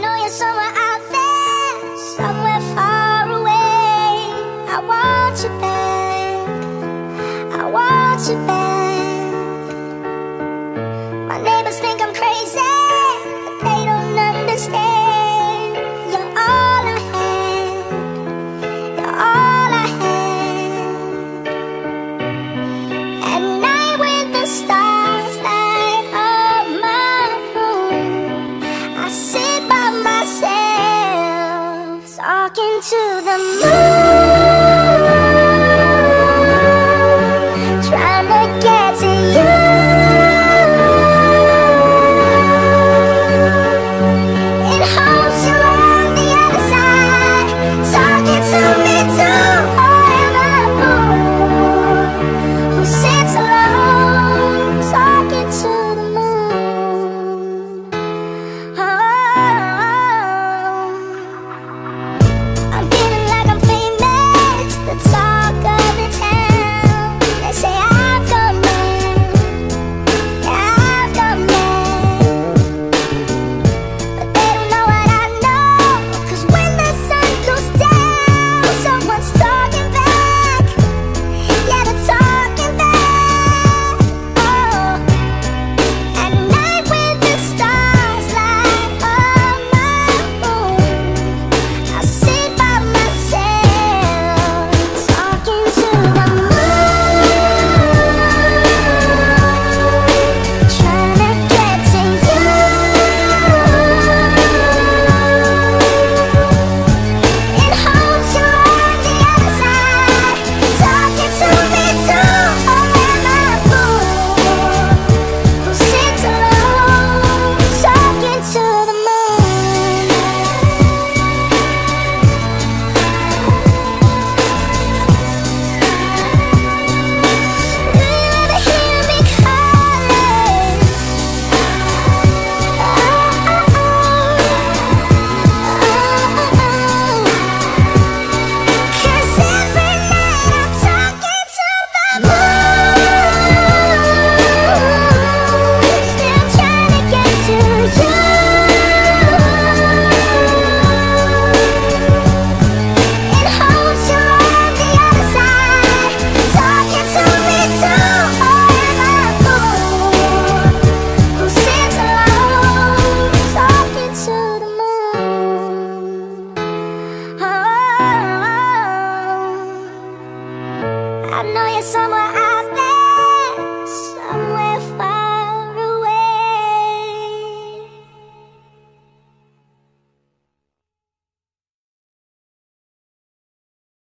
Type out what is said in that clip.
you're somewhere out there, somewhere far away. I want you back. I want you back. Sit by myself talking to the moon. Some.